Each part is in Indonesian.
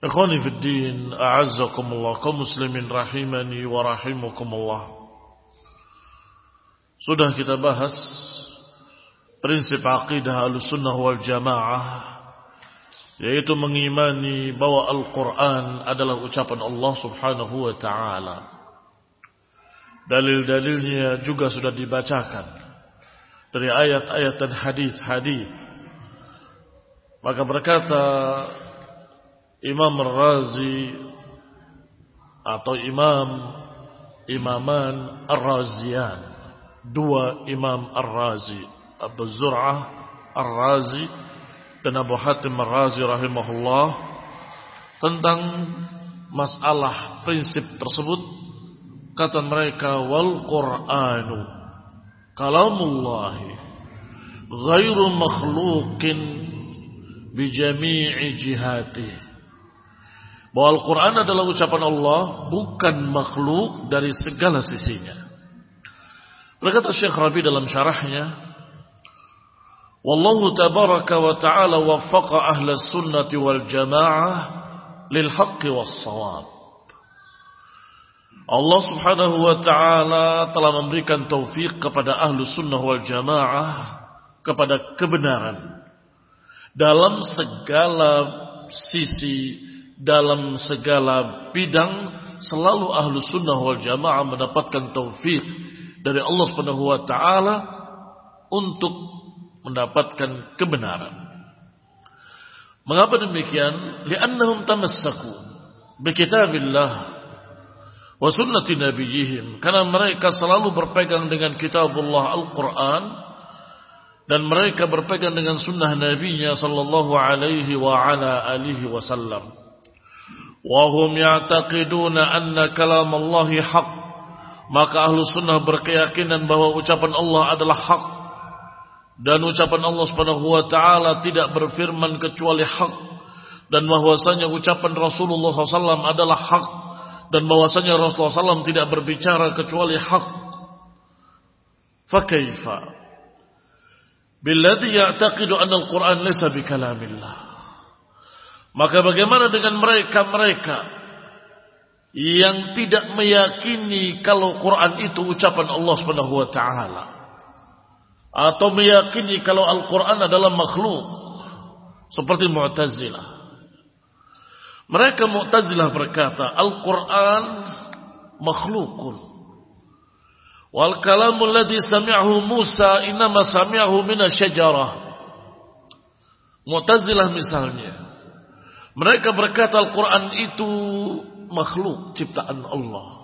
Ikhwani fi din, a'azzakumullah, kaum muslimin rahimani wa rahimakumullah. Sudah kita bahas prinsip akidah Ahlussunnah wal Jamaah yaitu mengimani bahwa Al-Qur'an adalah ucapan Allah Subhanahu wa taala. Dalil-dalilnya juga sudah dibacakan dari ayat-ayat dan hadis-hadis. Maka berkata Imam Ar-Razi atau Imam Imaman Ar-Razian, dua Imam Ar-Razi, Abu Zur'ah Ar-Razi dan Abu Hatim Ar-Razi rahimahullah tentang masalah prinsip tersebut. Kata mereka wal Qur'anu kalamullah ghairu makhluqin bi jami'i jihati. Bahwa Al-Quran adalah ucapan Allah bukan makhluk dari segala sisinya. Berkata Syekh Rabi dalam syarahnya, Wallahu tabaraka wa ta'ala waffaqa ahla sunnati wal jamaah lil haqqi was sawab. Allah subhanahu wa ta'ala telah memberikan taufik kepada ahlu sunnah wal jamaah kepada kebenaran dalam segala sisi dalam segala bidang selalu ahlu sunnah wal jamaah mendapatkan taufik dari Allah subhanahu wa ta'ala untuk mendapatkan kebenaran. Mengapa demikian? Li'annahum tamassaku bikitabillah wa sunnati nabiyihim karena mereka selalu berpegang dengan kitabullah Al-Qur'an dan mereka berpegang dengan sunnah nabinya sallallahu alaihi wa ala alihi wasallam wa hum ya'taqiduna anna kalam Allah haq Maka ahlu sunnah berkeyakinan bahwa ucapan Allah adalah hak. Dan ucapan Allah subhanahu wa ta'ala tidak berfirman kecuali hak. Dan bahwasanya ucapan Rasulullah SAW adalah hak. Dan bahwasanya Rasulullah SAW tidak berbicara kecuali hak. Fakaifa. Billadhi ya'taqidu anna al-Quran lisa bikalamillah. Maka bagaimana dengan mereka-mereka yang tidak meyakini kalau Quran itu ucapan Allah Subhanahu wa taala atau meyakini kalau Al-Quran adalah makhluk seperti Mu'tazilah. Mereka Mu'tazilah berkata Al-Quran makhlukun. Wal kalamu alladhi sami'ahu Musa inama sami'ahu mina syajarah. Mu'tazilah misalnya. Mereka berkata Al-Quran itu makhluk ciptaan Allah.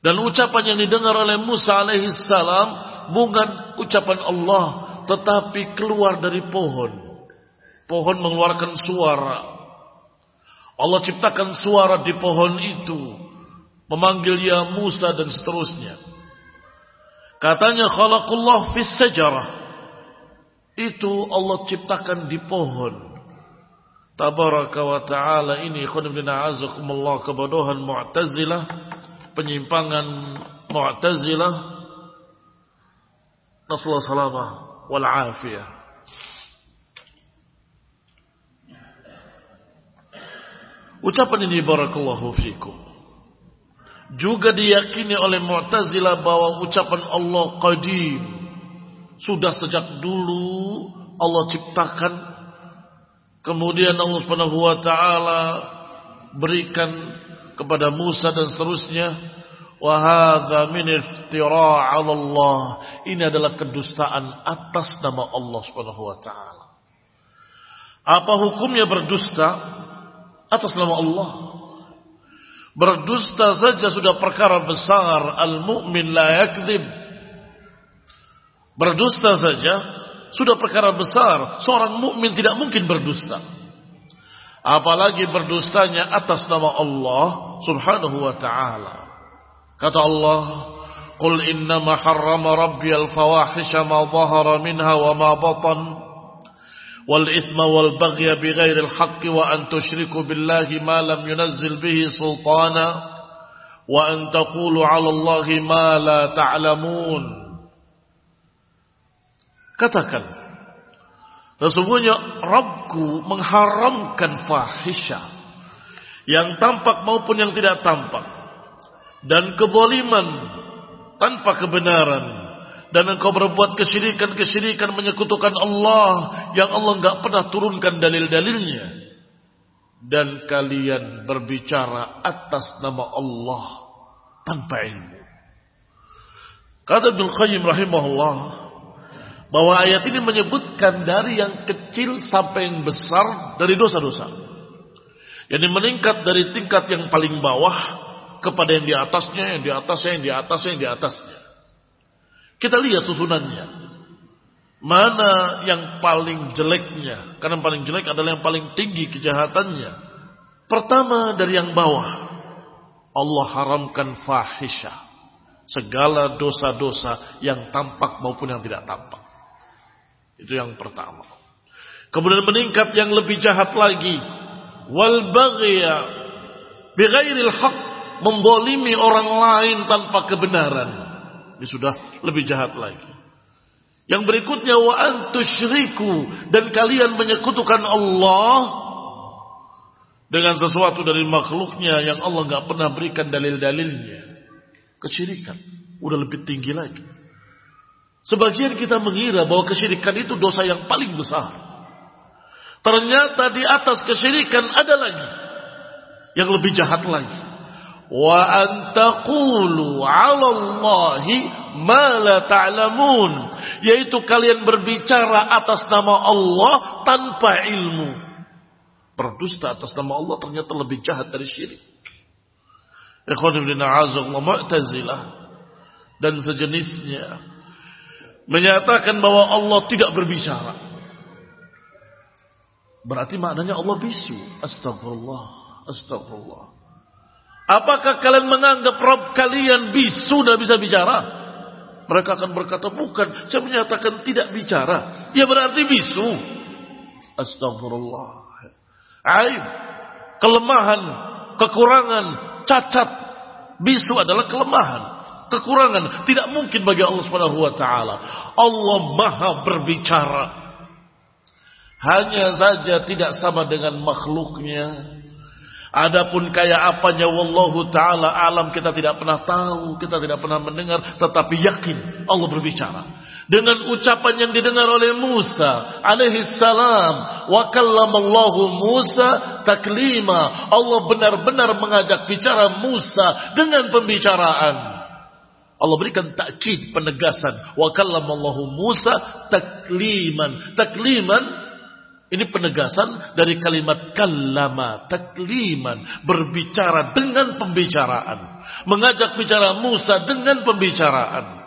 Dan ucapan yang didengar oleh Musa alaihissalam bukan ucapan Allah, tetapi keluar dari pohon. Pohon mengeluarkan suara. Allah ciptakan suara di pohon itu, memanggil ya Musa dan seterusnya. Katanya khalaqullah fis sajarah. Itu Allah ciptakan di pohon. Tabaraka wa ta'ala ini khunibina azakumullah kebodohan mu'tazilah penyimpangan mu'tazilah nasallahu salamah wal afiyah. Ucapan ini barakallahu fikum. Juga diyakini oleh mu'tazilah bahwa ucapan Allah qadim. Sudah sejak dulu Allah ciptakan Kemudian Allah Subhanahu wa taala berikan kepada Musa dan seterusnya wa hadza min iftira' 'ala Allah. Ini adalah kedustaan atas nama Allah Subhanahu wa taala. Apa hukumnya berdusta atas nama Allah? Berdusta saja sudah perkara besar. Al-mu'min la yakdzib. Berdusta saja sudah perkara besar. Seorang mukmin tidak mungkin berdusta. Apalagi berdustanya atas nama Allah subhanahu wa ta'ala. Kata Allah, Qul innama harrama rabbi al-fawahisha ma zahara minha wa ma batan. Wal isma wal baghya bighairi al-haqqi wa an tushriku billahi ma lam yunazzil bihi sultana. Wa an taqulu ala Allahi ma la ta'lamun. Katakan, sesungguhnya Rabbku mengharamkan fahisha yang tampak maupun yang tidak tampak dan keboliman tanpa kebenaran dan engkau berbuat kesyirikan-kesyirikan menyekutukan Allah yang Allah enggak pernah turunkan dalil-dalilnya dan kalian berbicara atas nama Allah tanpa ilmu. Kata Ibnu Qayyim rahimahullah, bahwa ayat ini menyebutkan dari yang kecil sampai yang besar dari dosa-dosa. Yang meningkat dari tingkat yang paling bawah kepada yang di atasnya, yang di atasnya, yang di atasnya, yang di atasnya. Kita lihat susunannya. Mana yang paling jeleknya? Karena yang paling jelek adalah yang paling tinggi kejahatannya. Pertama dari yang bawah. Allah haramkan fahisha. Segala dosa-dosa yang tampak maupun yang tidak tampak. Itu yang pertama. Kemudian meningkat yang lebih jahat lagi. Wal baghya bighairil haq membolimi orang lain tanpa kebenaran. Ini sudah lebih jahat lagi. Yang berikutnya wa antusyriku dan kalian menyekutukan Allah dengan sesuatu dari makhluknya yang Allah nggak pernah berikan dalil-dalilnya. Kesyirikan udah lebih tinggi lagi. Sebagian kita mengira bahwa kesyirikan itu dosa yang paling besar. Ternyata di atas kesyirikan ada lagi yang lebih jahat lagi. Wa antaqulu 'ala Allahi ma la ta'lamun, yaitu kalian berbicara atas nama Allah tanpa ilmu. Berdusta atas nama Allah ternyata lebih jahat dari syirik. Ikhwan ibn Mu'tazilah dan sejenisnya menyatakan bahwa Allah tidak berbicara. Berarti maknanya Allah bisu. Astagfirullah. Astagfirullah. Apakah kalian menganggap Rob kalian bisu dan bisa bicara? Mereka akan berkata, bukan, saya menyatakan tidak bicara. Ya berarti bisu. Astagfirullah. Aib, kelemahan, kekurangan, cacat. Bisu adalah kelemahan, kekurangan. Tidak mungkin bagi Allah Subhanahu wa taala. Allah Maha berbicara. Hanya saja tidak sama dengan makhluknya. Adapun kayak apanya wallahu taala alam kita tidak pernah tahu, kita tidak pernah mendengar, tetapi yakin Allah berbicara. Dengan ucapan yang didengar oleh Musa alaihi salam, wa kallamallahu Musa taklima. Allah benar-benar mengajak bicara Musa dengan pembicaraan. Allah berikan takkid penegasan wa kallamallahu Musa takliman. Takliman ini penegasan dari kalimat kallama, takliman, berbicara dengan pembicaraan. Mengajak bicara Musa dengan pembicaraan.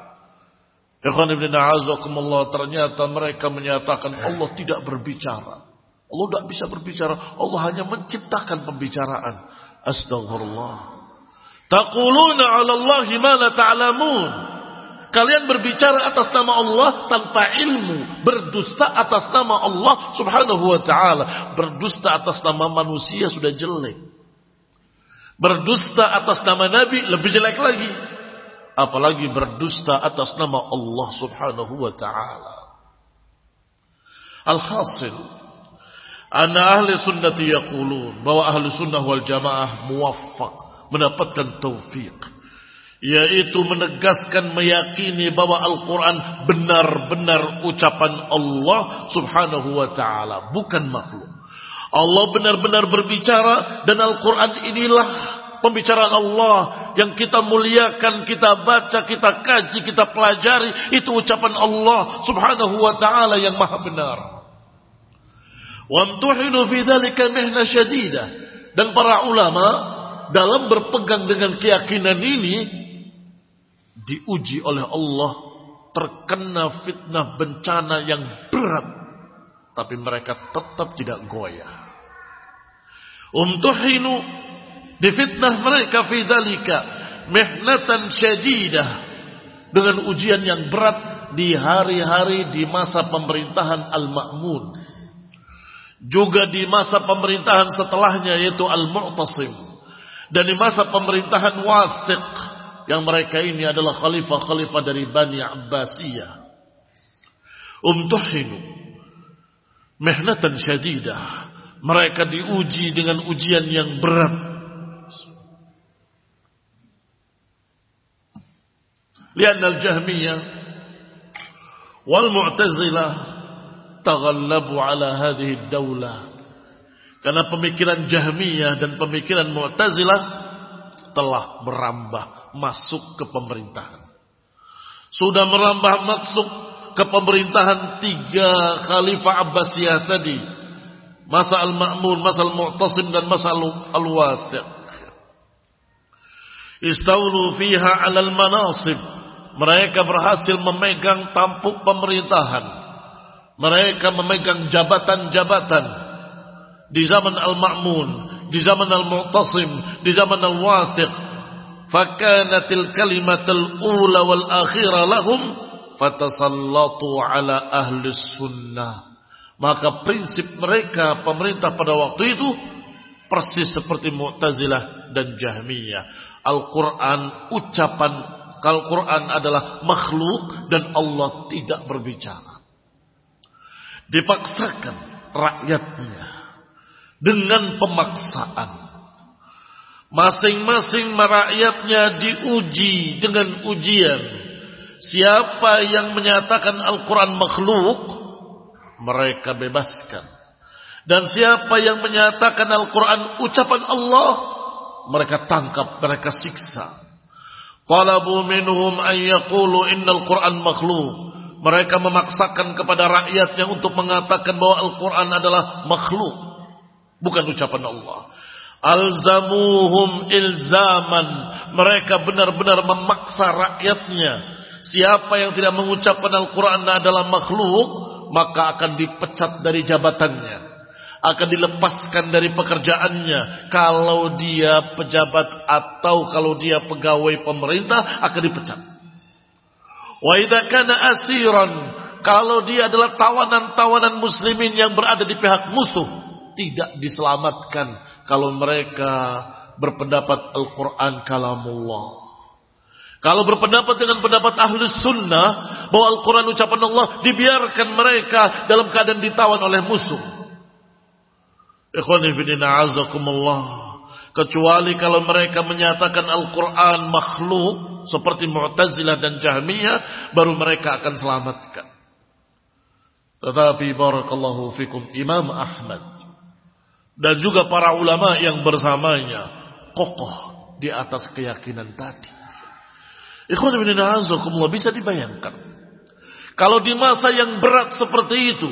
Ikhwan ibn a'azakumullah ternyata mereka menyatakan Allah tidak berbicara. Allah tidak bisa berbicara. Allah hanya menciptakan pembicaraan. Astagfirullah. Taquluna ala Allahi ma la ta'lamun. Kalian berbicara atas nama Allah tanpa ilmu. Berdusta atas nama Allah subhanahu wa ta'ala. Berdusta atas nama manusia sudah jelek. Berdusta atas nama Nabi lebih jelek lagi. Apalagi berdusta atas nama Allah subhanahu wa ta'ala. Alhasil. Anna ahli sunnati yaqulun. Bahwa ahli sunnah wal jamaah muwaffaq. Mendapatkan taufiq yaitu menegaskan meyakini bahwa Al-Quran benar-benar ucapan Allah subhanahu wa ta'ala bukan makhluk. Allah benar-benar berbicara dan Al-Quran inilah pembicaraan Allah yang kita muliakan, kita baca, kita kaji, kita pelajari. Itu ucapan Allah subhanahu wa ta'ala yang maha benar. Wamtuhinu fi dhalika mihna syadidah dan para ulama dalam berpegang dengan keyakinan ini diuji oleh Allah terkena fitnah bencana yang berat. Tapi mereka tetap tidak goyah. Umtuhinu difitnah mereka fi dalika mihnatan syadidah. Dengan ujian yang berat di hari-hari di masa pemerintahan Al-Ma'mun. Juga di masa pemerintahan setelahnya yaitu Al-Mu'tasim dan di masa pemerintahan Wathiq yang mereka ini adalah khalifah-khalifah dari Bani Abbasiyah. Umtuhinu mehnatan syadidah. Mereka diuji dengan ujian yang berat. Al-Jahmiyah wal Mu'tazilah taghallabu ala hadhihi daulah. Karena pemikiran Jahmiyah dan pemikiran Mu'tazilah telah merambah masuk ke pemerintahan. Sudah merambah masuk ke pemerintahan tiga khalifah Abbasiyah tadi. Masa Al-Ma'mun, masa Al-Mu'tasim dan masa Al-Wathiq. Istawlu fiha alal manasib. Mereka berhasil memegang tampuk pemerintahan. Mereka memegang jabatan-jabatan. Di zaman Al-Ma'mun, di zaman Al-Mu'tasim, di zaman Al-Wathiq, fakanatil kalimatul ula wal akhira lahum fatasallatu ala ahli sunnah. Maka prinsip mereka pemerintah pada waktu itu persis seperti Mu'tazilah dan Jahmiyah. Al-Quran ucapan Al-Quran adalah makhluk dan Allah tidak berbicara. Dipaksakan rakyatnya dengan pemaksaan Masing-masing merakyatnya diuji dengan ujian. Siapa yang menyatakan Al-Quran makhluk, mereka bebaskan. Dan siapa yang menyatakan Al-Quran ucapan Allah, mereka tangkap, mereka siksa. Qalabu minhum an yaqulu innal Quran makhluk. Mereka memaksakan kepada rakyatnya untuk mengatakan bahwa Al-Quran adalah makhluk. Bukan ucapan Allah. Alzamuhum ilzaman. Mereka benar-benar memaksa rakyatnya. Siapa yang tidak mengucapkan Al-Quran adalah makhluk, maka akan dipecat dari jabatannya. akan dilepaskan dari pekerjaannya kalau dia pejabat atau kalau dia pegawai pemerintah akan dipecat. Wa idza kana asiran kalau dia adalah tawanan-tawanan muslimin yang berada di pihak musuh tidak diselamatkan kalau mereka berpendapat Al-Quran kalamullah. Kalau berpendapat dengan pendapat ahli sunnah bahwa Al-Quran ucapan Allah dibiarkan mereka dalam keadaan ditawan oleh musuh. Kecuali kalau mereka menyatakan Al-Quran makhluk seperti Mu'tazilah dan Jahmiyah baru mereka akan selamatkan. Tetapi barakallahu fikum Imam Ahmad dan juga para ulama yang bersamanya kokoh di atas keyakinan tadi. Ikhwan bin Azakumullah bisa dibayangkan. Kalau di masa yang berat seperti itu,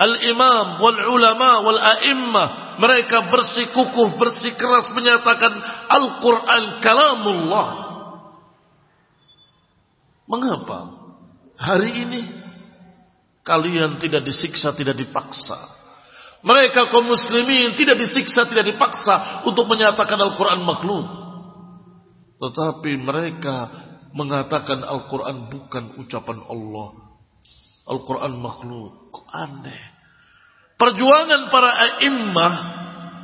al-imam wal ulama wal a'immah mereka bersikukuh bersikeras menyatakan Al-Qur'an kalamullah. Mengapa hari ini kalian tidak disiksa, tidak dipaksa? Mereka kaum muslimin tidak disiksa, tidak dipaksa untuk menyatakan Al-Quran makhluk. Tetapi mereka mengatakan Al-Quran bukan ucapan Allah. Al-Quran makhluk. Aneh. Perjuangan para a'immah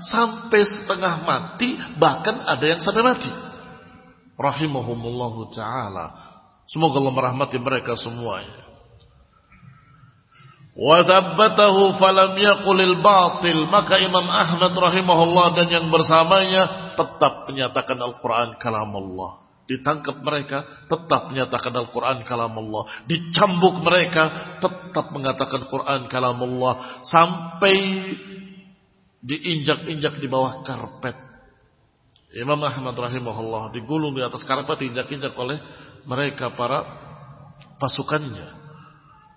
sampai setengah mati, bahkan ada yang sampai mati. Rahimahumullahu ta'ala. Semoga Allah merahmati mereka semuanya. Wazabbatahu falam yaqulil batil. Maka Imam Ahmad rahimahullah dan yang bersamanya tetap menyatakan Al-Quran kalam Allah. Ditangkap mereka tetap menyatakan Al-Quran kalam Allah. Dicambuk mereka tetap mengatakan Quran kalam Allah. Sampai diinjak-injak di bawah karpet. Imam Ahmad rahimahullah digulung di atas karpet diinjak-injak oleh mereka para pasukannya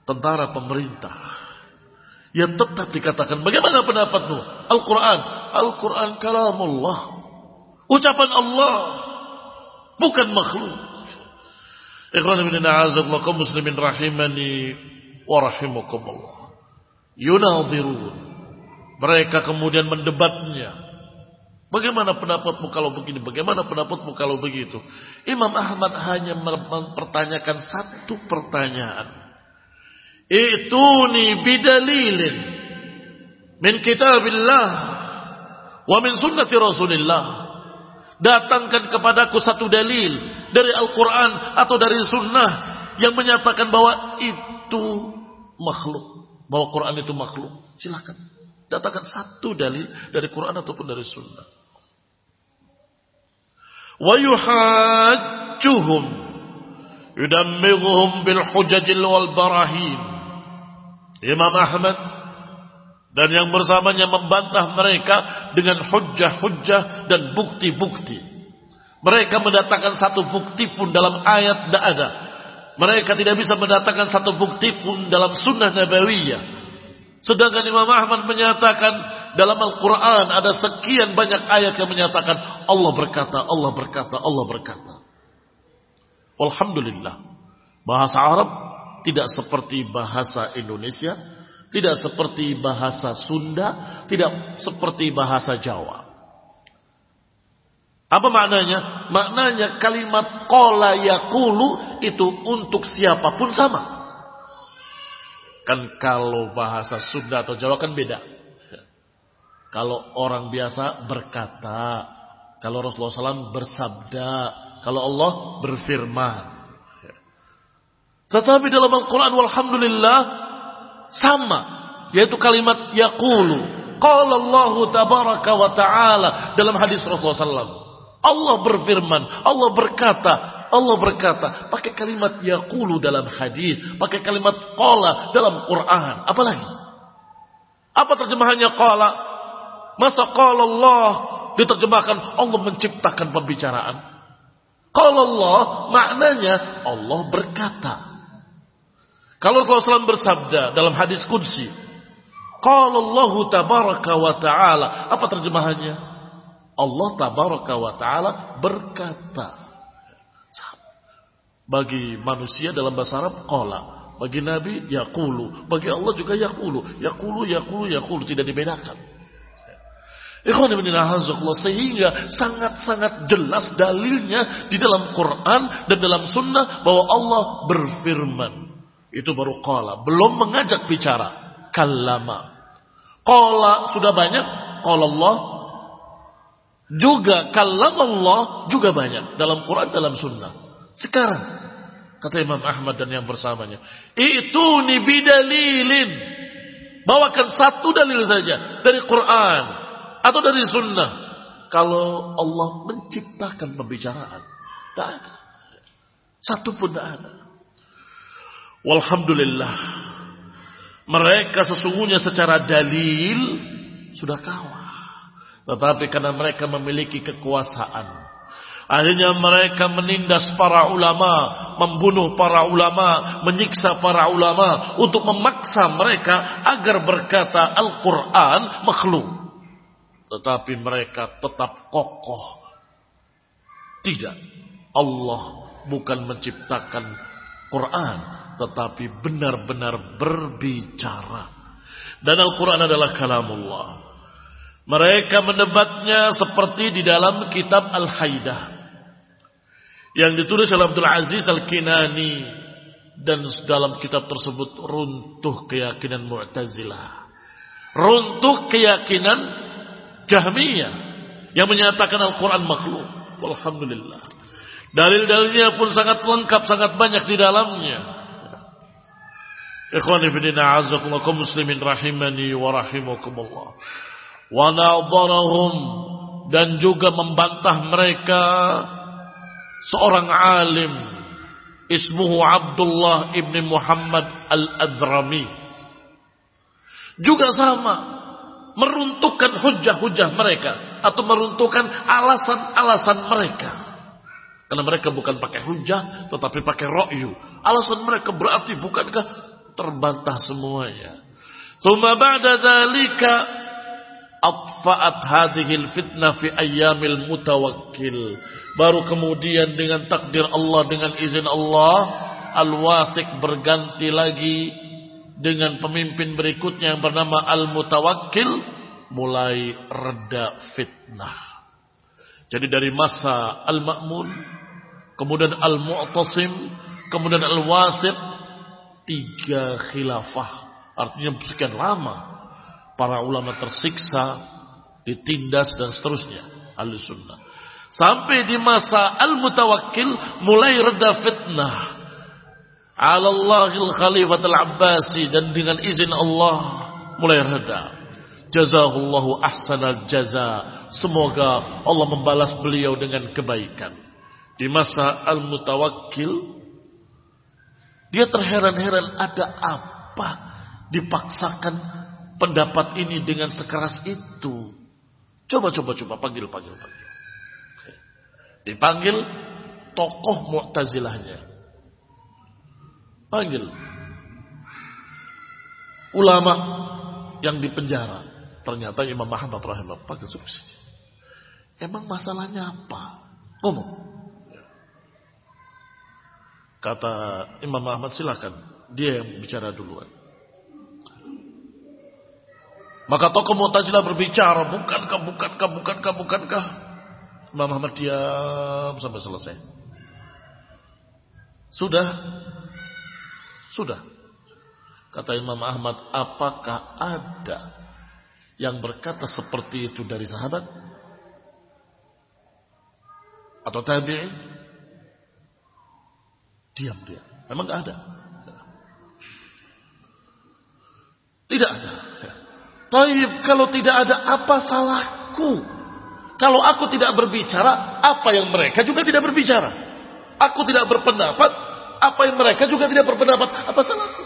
tentara pemerintah ya tetap dikatakan bagaimana pendapatmu Al-Quran Al-Quran kalamullah ucapan Allah bukan makhluk. Ikhwan bin a'azakullah kaum muslimin rahimani wa rahimakumullah. Yunadhirun. Mereka kemudian mendebatnya. Bagaimana pendapatmu kalau begini? Bagaimana pendapatmu kalau begitu? Imam Ahmad hanya mempertanyakan satu pertanyaan. Ituni bidalilin min kitabillah wa min sunnati Rasulillah datangkan kepadaku satu dalil dari Al-Quran atau dari Sunnah yang menyatakan bahwa itu makhluk, bahwa Quran itu makhluk. Silakan datangkan satu dalil dari Quran ataupun dari Sunnah. Wa yuhajjuhum yudammighuhum bil hujajil wal barahim. Imam Ahmad dan yang bersamanya membantah mereka dengan hujah-hujah dan bukti-bukti. Mereka mendatangkan satu bukti pun dalam ayat tidak ada. Mereka tidak bisa mendatangkan satu bukti pun dalam sunnah nabawiyah. Sedangkan Imam Ahmad menyatakan dalam Al-Quran ada sekian banyak ayat yang menyatakan Allah berkata, Allah berkata, Allah berkata. Alhamdulillah. Bahasa Arab tidak seperti bahasa Indonesia tidak seperti bahasa Sunda, tidak seperti bahasa Jawa. Apa maknanya? Maknanya kalimat kola yakulu itu untuk siapa pun sama. Kan kalau bahasa Sunda atau Jawa kan beda. Kalau orang biasa berkata, kalau Rasulullah SAW bersabda, kalau Allah berfirman. Tetapi dalam Al-Quran, walhamdulillah, sama yaitu kalimat yaqulu qala Allah tabaraka wa taala dalam hadis Rasulullah sallallahu Allah berfirman Allah berkata Allah berkata pakai kalimat yaqulu dalam hadis pakai kalimat qala dalam Quran. Apalagi apa terjemahannya qala? Masa qala Allah diterjemahkan Allah menciptakan pembicaraan. Qala Allah maknanya Allah berkata kalau Rasulullah SAW bersabda dalam hadis Qudsi, Kalau Allah tabaraka wa ta'ala. Apa terjemahannya? Allah tabaraka wa ta'ala berkata. Bagi manusia dalam bahasa Arab, Qala. Bagi Nabi, Yakulu. Bagi Allah juga Yakulu. Yakulu, Yakulu, Yakulu. Tidak dibedakan. Sehingga sangat-sangat jelas dalilnya di dalam Quran dan dalam sunnah bahwa Allah berfirman. Itu baru qala. Belum mengajak bicara. Kallama. Qala sudah banyak. Qala Allah. Juga kalam Allah juga banyak. Dalam Quran, dalam sunnah. Sekarang. Kata Imam Ahmad dan yang bersamanya. Itu bidalilin. Bawakan satu dalil saja. Dari Quran atau dari sunnah. Kalau Allah menciptakan pembicaraan. Tidak ada. Satu pun tidak ada. Walhamdulillah. Mereka sesungguhnya secara dalil sudah kalah. Tetapi karena mereka memiliki kekuasaan. Akhirnya mereka menindas para ulama, membunuh para ulama, menyiksa para ulama untuk memaksa mereka agar berkata Al-Quran makhluk. Tetapi mereka tetap kokoh. Tidak. Allah bukan menciptakan Quran. Tetapi benar-benar berbicara. Dan Al-Quran adalah kalamullah. Mereka mendebatnya seperti di dalam kitab Al-Haidah. Yang ditulis oleh Abdul Aziz Al-Kinani. Dan dalam kitab tersebut runtuh keyakinan Mu'tazilah. Runtuh keyakinan Jahmiyah yang menyatakan Al-Quran makhluk. Alhamdulillah. Dalil-dalilnya pun sangat lengkap, sangat banyak di dalamnya. Ikhwan ibn a'azakumullah kaum muslimin rahimani wa rahimakumullah. Wa nadharahum dan juga membantah mereka seorang alim ismuhu Abdullah ibn Muhammad al-Adrami. Juga sama meruntuhkan hujah-hujah mereka atau meruntuhkan alasan-alasan mereka. Karena mereka bukan pakai hujah tetapi pakai ro'yu. Alasan mereka berarti bukankah terbantah semuanya. Suma ba'da dhalika atfa'at hadhil fitnah fi ayyamil mutawakkil. Baru kemudian dengan takdir Allah, dengan izin Allah, al-wathiq berganti lagi dengan pemimpin berikutnya yang bernama Al-Mutawakkil mulai reda fitnah. Jadi dari masa Al-Ma'mun, kemudian Al-Mu'tasim, kemudian Al-Wasit, tiga khilafah. Artinya sekian lama para ulama tersiksa, ditindas dan seterusnya. Al-Sunnah. Sampai di masa Al-Mutawakkil mulai reda fitnah Alallahil khalifatul abbasi dan dengan izin Allah mulai reda. Jazahullahu ahsanal jaza. Semoga Allah membalas beliau dengan kebaikan. Di masa al-mutawakkil dia terheran-heran ada apa dipaksakan pendapat ini dengan sekeras itu. Coba coba coba panggil panggil panggil. Dipanggil tokoh Mu'tazilahnya. Panggil ulama yang di penjara. Ternyata Imam Muhammad rahimahullah panggil Emang masalahnya apa? Ngomong. Kata Imam Muhammad silakan dia yang bicara duluan. Maka tokoh Mu'tazilah berbicara, bukankah, bukankah, bukankah, bukankah. Imam Muhammad diam sampai selesai. Sudah sudah. Kata Imam Ahmad, apakah ada yang berkata seperti itu dari sahabat? Atau tabi'i? Diam dia. Memang gak ada. Tidak ada. Taib, kalau tidak ada apa salahku? Kalau aku tidak berbicara, apa yang mereka juga tidak berbicara? Aku tidak berpendapat, apa yang mereka juga tidak berpendapat. Apa salahku?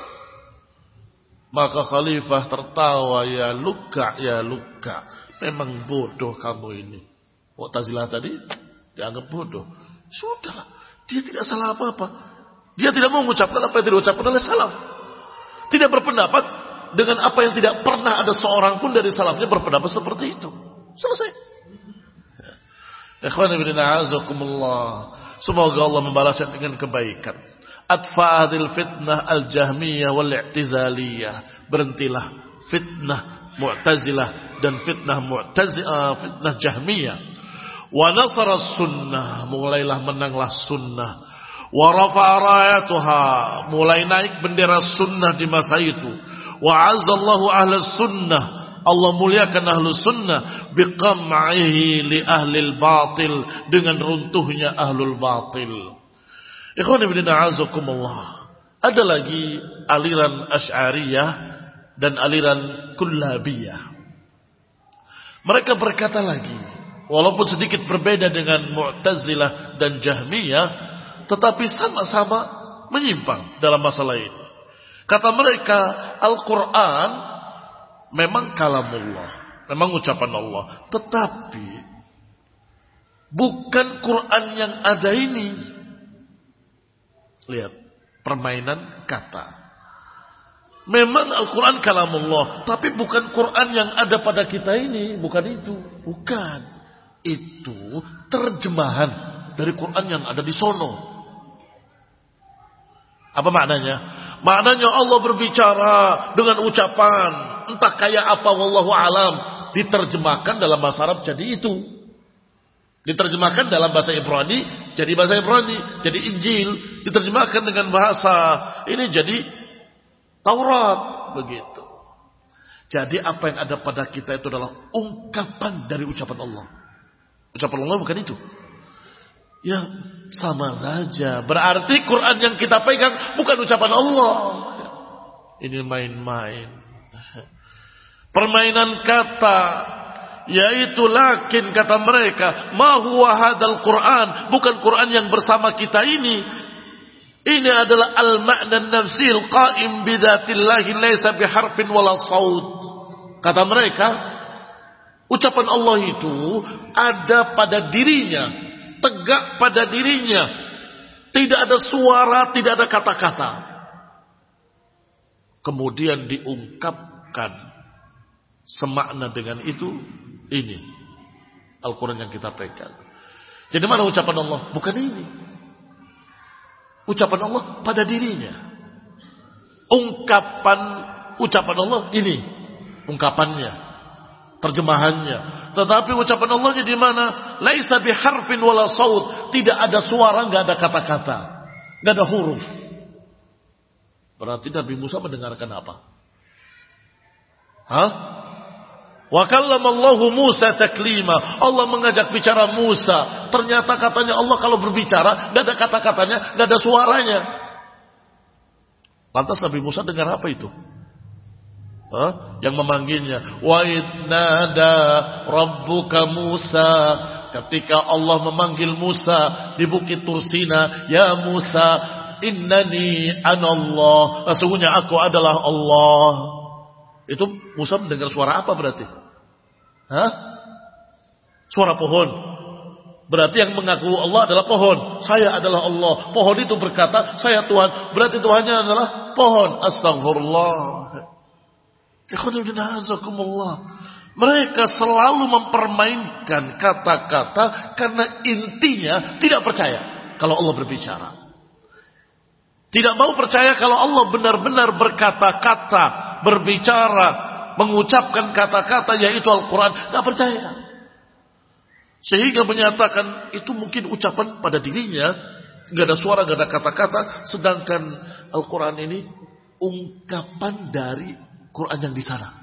Maka khalifah tertawa, ya luka, ya luka. Memang bodoh kamu ini. Mu'tazilah tadi dianggap bodoh. Sudahlah, dia tidak salah apa-apa. Dia tidak mau mengucapkan apa yang tidak diucapkan oleh salaf. Tidak berpendapat dengan apa yang tidak pernah ada seorang pun dari salafnya berpendapat seperti itu. Selesai. Ikhwan ibn Semoga Allah membalasnya dengan kebaikan atfa fitnah al-jahmiyah wal i'tizaliyah. Berhentilah fitnah Mu'tazilah dan fitnah Mu'tazilah, fitnah Jahmiyah. Wa nasara sunnah, mulailah menanglah sunnah. Wa rafa'a rayatuha, mulai naik bendera sunnah di masa itu. Wa azallahu ahla sunnah, Allah muliakan ahlu sunnah biqam'ihi li ahli batil dengan runtuhnya ahlul batil. Ikhwan ibn a'azakumullah. Ada lagi aliran Asy'ariyah dan aliran Kullabiyah. Mereka berkata lagi, walaupun sedikit berbeda dengan Mu'tazilah dan Jahmiyah, tetapi sama-sama menyimpang dalam masalah ini. Kata mereka, Al-Quran memang kalamullah, memang ucapan Allah, tetapi bukan Quran yang ada ini. Lihat, permainan kata. Memang Al-Quran kalamullah. Tapi bukan Quran yang ada pada kita ini. Bukan itu. Bukan. Itu terjemahan dari Quran yang ada di sono. Apa maknanya? Maknanya Allah berbicara dengan ucapan. Entah kayak apa wallahu alam. Diterjemahkan dalam bahasa Arab jadi itu. Diterjemahkan dalam bahasa Ibrani jadi bahasa Ibrani, jadi Injil, diterjemahkan dengan bahasa ini jadi Taurat begitu. Jadi apa yang ada pada kita itu adalah ungkapan dari ucapan Allah. Ucapan Allah bukan itu. Ya sama saja. Berarti Quran yang kita pegang bukan ucapan Allah. Ini main-main. Permainan kata yaitu lakin kata mereka ma huwa hadal Quran bukan Quran yang bersama kita ini ini adalah al-ma'na nafsil qaim bidatillahi laisa biharfin wala saud kata mereka ucapan Allah itu ada pada dirinya tegak pada dirinya tidak ada suara tidak ada kata-kata kemudian diungkapkan semakna dengan itu ini Al-Quran yang kita pegang. Jadi mana ucapan Allah? Bukan ini. Ucapan Allah pada dirinya. Ungkapan ucapan Allah ini. Ungkapannya. Terjemahannya. Tetapi ucapan Allah di mana? Laisa biharfin wala saut. Tidak ada suara, nggak ada kata-kata. nggak ada huruf. Berarti Nabi Musa mendengarkan apa? Hah? Wa kallamallahu Musa taklima. Allah mengajak bicara Musa. Ternyata katanya Allah kalau berbicara, tidak ada kata-katanya, tidak ada suaranya. Lantas Nabi Musa dengar apa itu? Yang memanggilnya. Wa idnada rabbuka Musa. Ketika Allah memanggil Musa di bukit Tursina. Ya Musa, innani anallah. Sesungguhnya aku adalah Allah. Itu Musa mendengar suara apa berarti? Hah? Suara pohon. Berarti yang mengaku Allah adalah pohon. Saya adalah Allah. Pohon itu berkata, saya Tuhan. Berarti Tuhannya adalah pohon. Astagfirullah. Mereka selalu mempermainkan kata-kata karena intinya tidak percaya kalau Allah berbicara. Tidak mau percaya kalau Allah benar-benar berkata-kata, berbicara, mengucapkan kata-kata yaitu Al-Quran. Gak percaya. Sehingga menyatakan itu mungkin ucapan pada dirinya. Gak ada suara, gak ada kata-kata. Sedangkan Al-Quran ini ungkapan dari Quran yang di sana.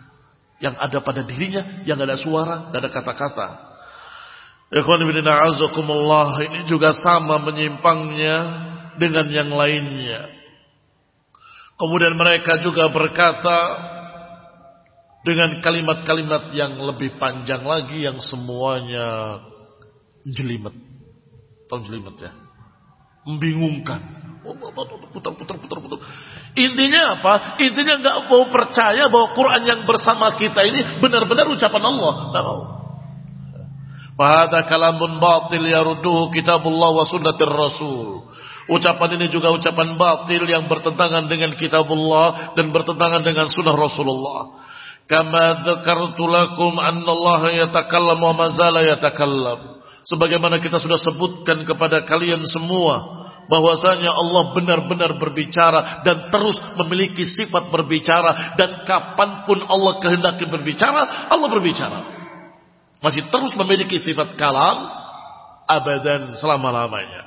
Yang ada pada dirinya, yang ada suara, gak ada kata-kata. Ikhwan bin a'azakumullah ini juga sama menyimpangnya dengan yang lainnya. Kemudian mereka juga berkata dengan kalimat-kalimat yang lebih panjang lagi yang semuanya jelimet. Tahu jelimet ya? Membingungkan. Putar, putar, putar, putar. Intinya apa? Intinya nggak mau percaya bahwa Quran yang bersama kita ini benar-benar ucapan Allah. Nggak mau. Fahada kalamun batil yaruduhu kitabullah wa sunnatir rasul. Ucapan ini juga ucapan batil yang bertentangan dengan kitabullah dan bertentangan dengan sunnah Rasulullah. Kama dzakartu lakum annallaha yatakallam wa mazala yatakallam. Sebagaimana kita sudah sebutkan kepada kalian semua bahwasanya Allah benar-benar berbicara dan terus memiliki sifat berbicara dan kapan pun Allah kehendaki berbicara, Allah berbicara. Masih terus memiliki sifat kalam abadan selama-lamanya.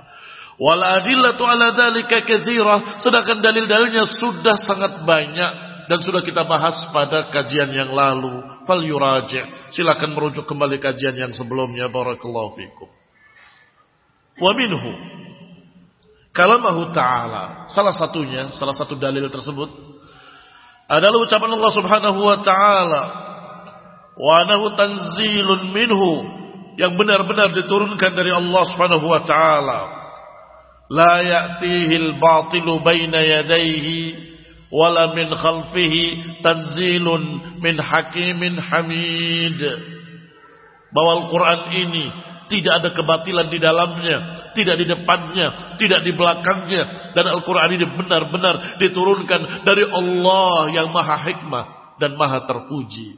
Wal adillatu ala dzalika katsirah, sedangkan dalil-dalilnya sudah sangat banyak dan sudah kita bahas pada kajian yang lalu. Fal yuraji. Silakan merujuk kembali kajian yang sebelumnya. Barakallahu fikum. Wa minhu Kalamahu ta'ala. Salah satunya, salah satu dalil tersebut adalah ucapan Allah Subhanahu wa taala. Wa anahu tanzilun minhu yang benar-benar diturunkan dari Allah Subhanahu wa taala. La ya'tihi al-batilu baina yadayhi wala min khalfihi tanzilun min hakimin hamid. Bahwa Al-Quran ini tidak ada kebatilan di dalamnya, tidak di depannya, tidak di belakangnya. Dan Al-Quran ini benar-benar diturunkan dari Allah yang maha hikmah dan maha terpuji.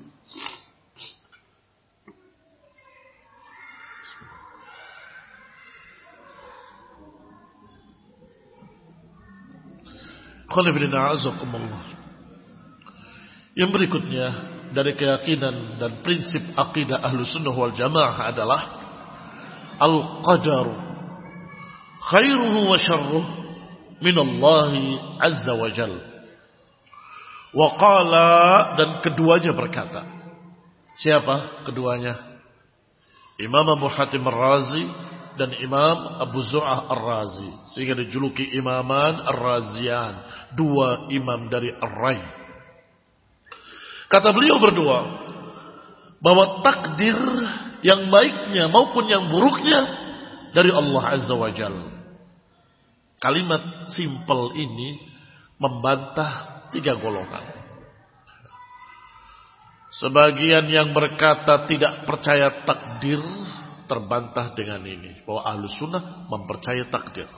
Yang berikutnya dari keyakinan dan prinsip akidah ahlu sunnah wal jamaah adalah syarruh min Allah azza wa jal. Wa qala dan keduanya berkata. Siapa keduanya? Imam Abu Hatim Ar-Razi dan Imam Abu Zu'ah Ar-Razi. Sehingga dijuluki Imaman Ar-Razian. Dua imam dari Ar-Ray. Kata beliau berdua. Bahwa takdir yang baiknya maupun yang buruknya dari Allah Azza wa Jal. Kalimat simpel ini membantah tiga golongan. Sebagian yang berkata tidak percaya takdir terbantah dengan ini. Bahwa ahlu sunnah mempercayai takdir.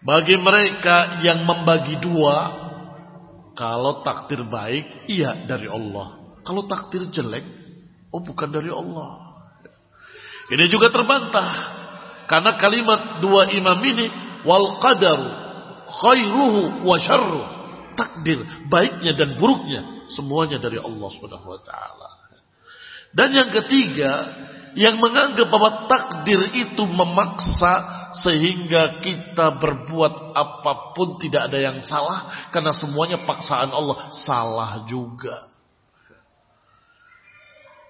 Bagi mereka yang membagi dua, kalau takdir baik, iya dari Allah. Kalau takdir jelek, Oh bukan dari Allah. Ini juga terbantah. Karena kalimat dua imam ini. Wal qadaru khairuhu wa syarruh. Takdir baiknya dan buruknya. Semuanya dari Allah subhanahu. Dan yang ketiga. Yang menganggap bahwa takdir itu memaksa. Sehingga kita berbuat apa pun tidak ada yang salah. Karena semuanya paksaan Allah. Salah juga.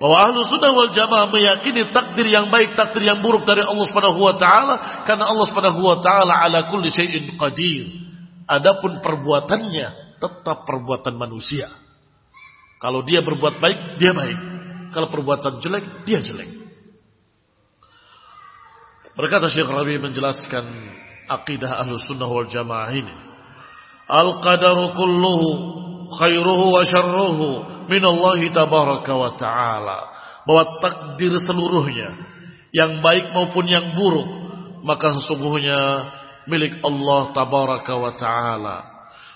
Bahwa ahlu sunnah wal jamaah meyakini takdir yang baik, takdir yang buruk dari Allah subhanahu wa ta'ala. Karena Allah subhanahu wa ta'ala ala kulli syai'in qadir. Adapun perbuatannya tetap perbuatan manusia. Kalau dia berbuat baik, dia baik. Kalau perbuatan jelek, dia jelek. Berkata Syekh Rabi menjelaskan akidah ahlu sunnah wal jamaah ini. Al-qadaru kulluhu khairuhu wa syarruhu minallahi tabaraka wa ta'ala. Bahwa takdir seluruhnya, yang baik maupun yang buruk, maka sesungguhnya milik Allah tabaraka wa ta'ala.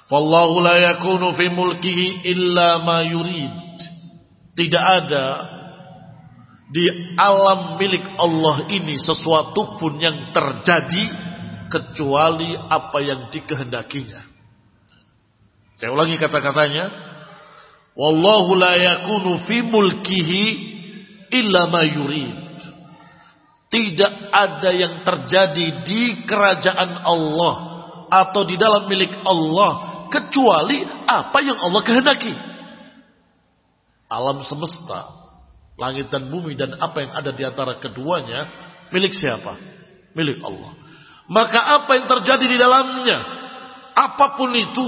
Fallahu la yakunu fi mulkihi illa ma yurid. Tidak ada di alam milik Allah ini sesuatu pun yang terjadi kecuali apa yang dikehendakinya. Saya ulangi kata-katanya. Wallahu la yakunu fi mulkihi illa ma yurid. Tidak ada yang terjadi di kerajaan Allah atau di dalam milik Allah kecuali apa yang Allah kehendaki. Alam semesta, langit dan bumi dan apa yang ada di antara keduanya milik siapa? Milik Allah. Maka apa yang terjadi di dalamnya, apa pun itu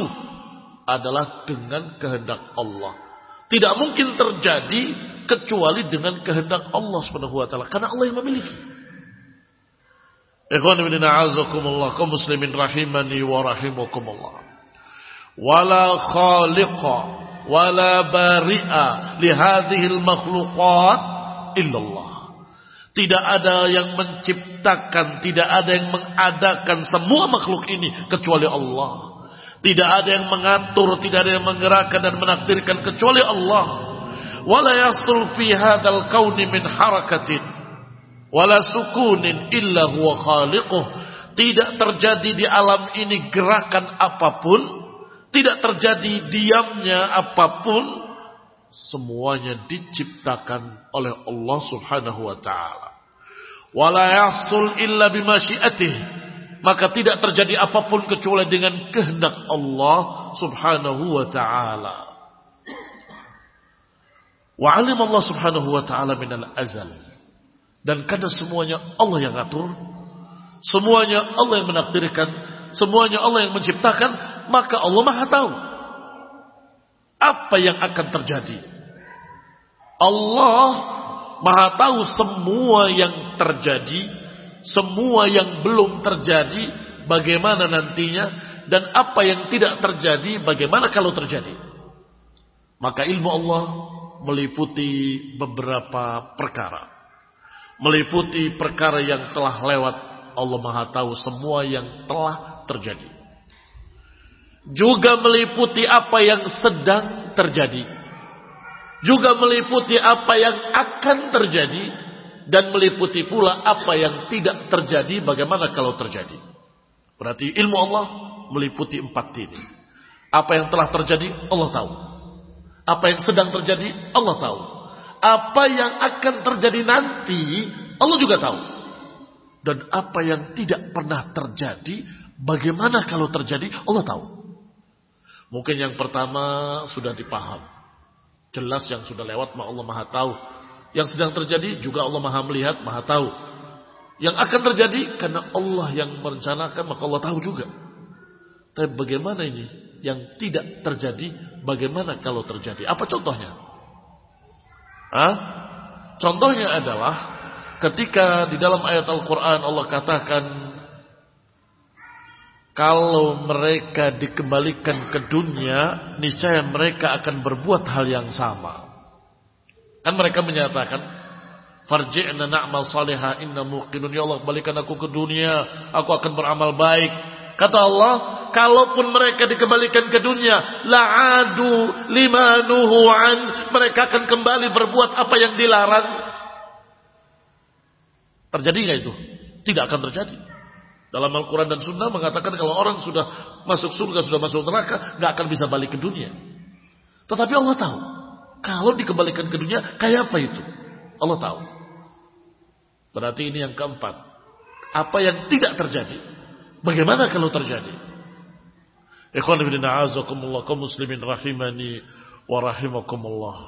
adalah dengan kehendak Allah. Tidak mungkin terjadi kecuali dengan kehendak Allah Subhanahu wa taala karena Allah yang memiliki. Ikhwan ibn a'azakumullah kaum muslimin rahimani wa rahimakumullah. Wala khaliqa wala bari'a li hadhihi al-makhluqat illallah. Tidak ada yang menciptakan, tidak ada yang mengadakan semua makhluk ini kecuali Allah. Tidak ada yang mengatur, tidak ada yang menggerakkan dan menakdirkan kecuali Allah. Wala yasul fi hadzal kauni min harakatin wala sukunin illa huwa khaliquh. tidak terjadi di alam ini gerakan apa pun, tidak terjadi diamnya apa pun, semuanya diciptakan oleh Allah Subhanahu wa taala. Wala yahsul illa bimasyiatih. Maka tidak terjadi apa pun kecuali dengan kehendak Allah Subhanahu wa taala. Wa alim Allah Subhanahu wa taala minal azal. Dan karena semuanya Allah yang atur, semuanya Allah yang menakdirkan, semuanya Allah yang menciptakan, maka Allah Maha tahu apa yang akan terjadi. Allah Maha tahu semua yang terjadi, semua yang belum terjadi, bagaimana nantinya, dan apa yang tidak terjadi, bagaimana kalau terjadi. Maka ilmu Allah meliputi beberapa perkara. Meliputi perkara yang telah lewat, Allah Maha tahu semua yang telah terjadi juga meliputi apa yang sedang terjadi, juga meliputi apa yang akan terjadi, dan meliputi pula apa yang tidak terjadi, bagaimana kalau terjadi. Berarti ilmu Allah meliputi empat ini. Apa yang telah terjadi, Allah tahu. Apa yang sedang terjadi, Allah tahu. Apa yang akan terjadi nanti, Allah juga tahu. Dan apa yang tidak pernah terjadi, bagaimana kalau terjadi, Allah tahu. Mungkin yang pertama sudah dipaham. Jelas yang sudah lewat Allah Maha tahu. Yang sedang terjadi juga Allah Maha melihat, Maha tahu. Yang akan terjadi karena Allah yang merencanakan maka Allah tahu juga. Tapi bagaimana ini yang tidak terjadi? Bagaimana kalau terjadi? Apa contohnya? Hah? Contohnya adalah ketika di dalam ayat Al-Quran Allah katakan kalau mereka dikembalikan ke dunia, niscaya mereka akan berbuat hal yang sama. Kan mereka menyatakan, Farji'na na'mal salihah inna muqinun. Ya Allah, kembalikan aku ke dunia, aku akan beramal baik. Kata Allah, kalaupun mereka dikembalikan ke dunia, la'adu limanuhu an. Mereka akan kembali berbuat apa yang dilarang. Terjadi nggak itu? Tidak akan terjadi. Dalam Al-Quran dan Sunnah mengatakan kalau orang sudah masuk surga, sudah masuk neraka, nggak akan bisa balik ke dunia. Tetapi Allah tahu, kalau dikembalikan ke dunia, kayak apa itu? Allah tahu. Berarti ini yang keempat. Apa yang tidak terjadi? Bagaimana kalau terjadi? Ikhwan ibn a'azakumullah kaum muslimin rahimani wa rahimakumullah.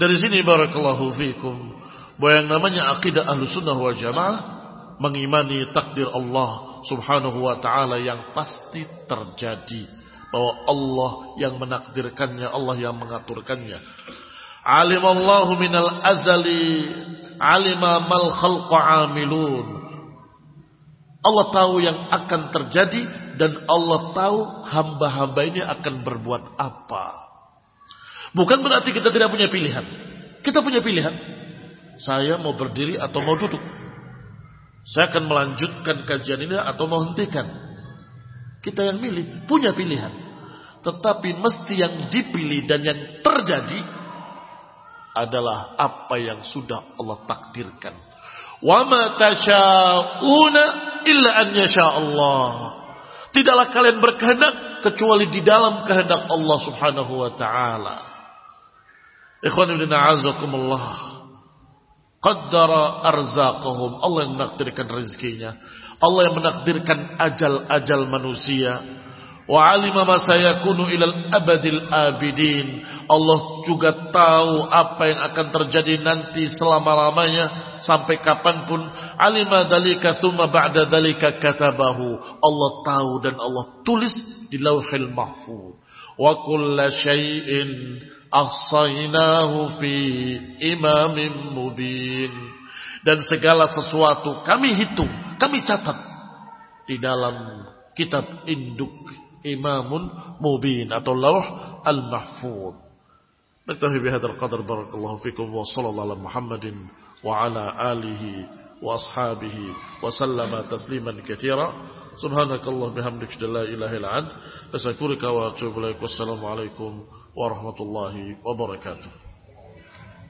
Dari sini barakallahu fikum bahwa yang namanya akidah Ahlussunnah wal Jamaah mengimani takdir Allah Subhanahu wa taala yang pasti terjadi bahwa Allah yang menakdirkannya, Allah yang mengaturkannya. Alim Allahu minal azali alima mal khalqa amilun. Allah tahu yang akan terjadi dan Allah tahu hamba-hamba ini akan berbuat apa. Bukan berarti kita tidak punya pilihan. Kita punya pilihan. Saya mau berdiri atau mau duduk. Saya akan melanjutkan kajian ini atau menghentikan. Kita yang milih, punya pilihan. Tetapi mesti yang dipilih dan yang terjadi adalah apa yang sudah Allah takdirkan. Wa ma tasha'una illa an yasha Allah. Tidaklah kalian berkehendak kecuali di dalam kehendak Allah Subhanahu wa taala. Ikhwan ibn a'azakumullah. Qaddara arzaqahum. Allah yang menakdirkan rezekinya. Allah yang menakdirkan ajal-ajal manusia. Wa alima ma sayakunu ilal abadil abidin. Allah juga tahu apa yang akan terjadi nanti selama-lamanya sampai kapan pun. Alima dalika thumma ba'da dalika katabahu. Allah tahu dan Allah tulis di lauhil mahfuz. Wa kulla syai'in ahsaynahu fi imamin mubin dan segala sesuatu kami hitung kami catat. Di dalam kitab induk imamun mubin atau lauh al-mahfuz naktafi bihadzal qadar barakallahu fikum wa sallallahu ala muhammadin wa ala alihi wa ashabihi wa sallama tasliman katsira subhanakallah bihamdika la ilaha illa ant. Wa atubu ilaik. Wassalamu alaikum warahmatullahi wabarakatuh.